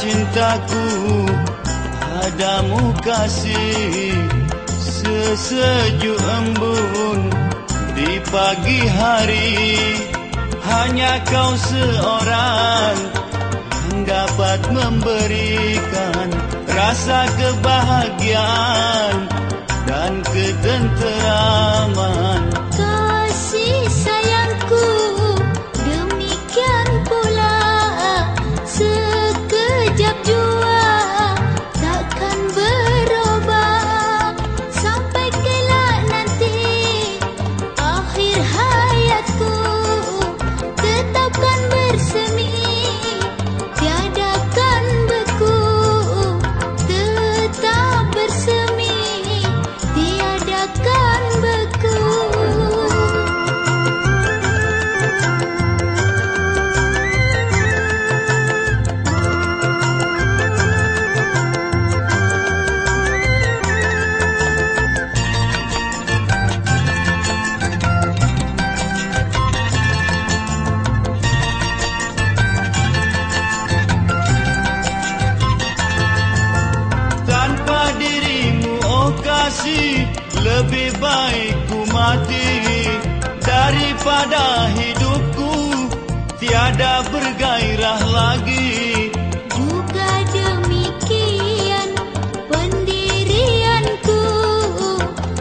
Cintaku padamu kasih Sesejuk embun di pagi hari Hanya kau seorang yang dapat memberikan Rasa kebahagiaan dan ketenteraman kasih Lebih baik ku mati. Daripada hidupku Tiada bergairah lagi. Juga demikian pendirianku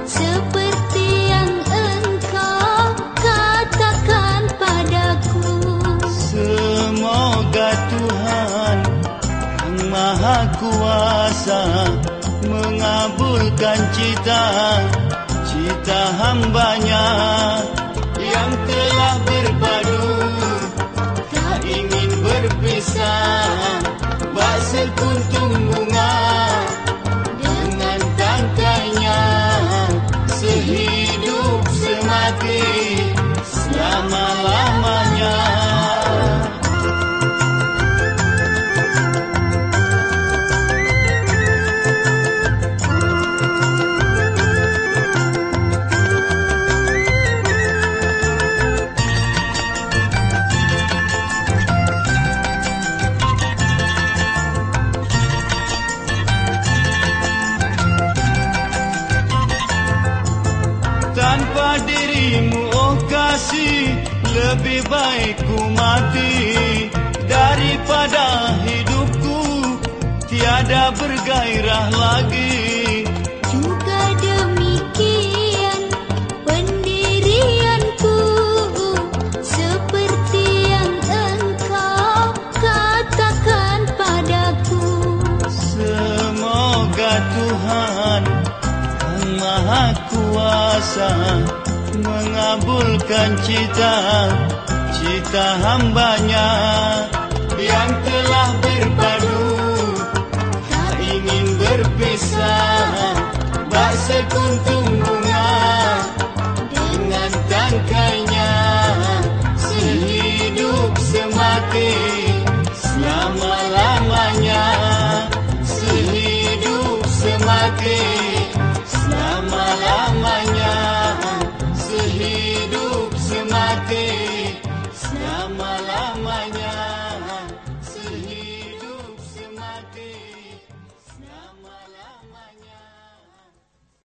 Seperti yang engkau katakan padaku. Semoga Tuhan Yang Maha Kuasa Mengabulkan cita Cita hambanya Yang telah berpadu. Tak ingin berpisah Bak sekuntum bunga Dengan tangkainya. Sehidup semati kasih Lebih baik ku mati. Daripada hidupku Tiada bergairah lagi. Juga demikian pendirianku Seperti yang engkau katakan padaku. Semoga Tuhan Yang Maha Kuasa Mengabulkan cita Cita hambanya Yang telah berpadu. Tak ingin berpisah Bak sekuntum bunga Dengan tangkainya. Sehidup semati Selama-lamanya. Sehidup semati California.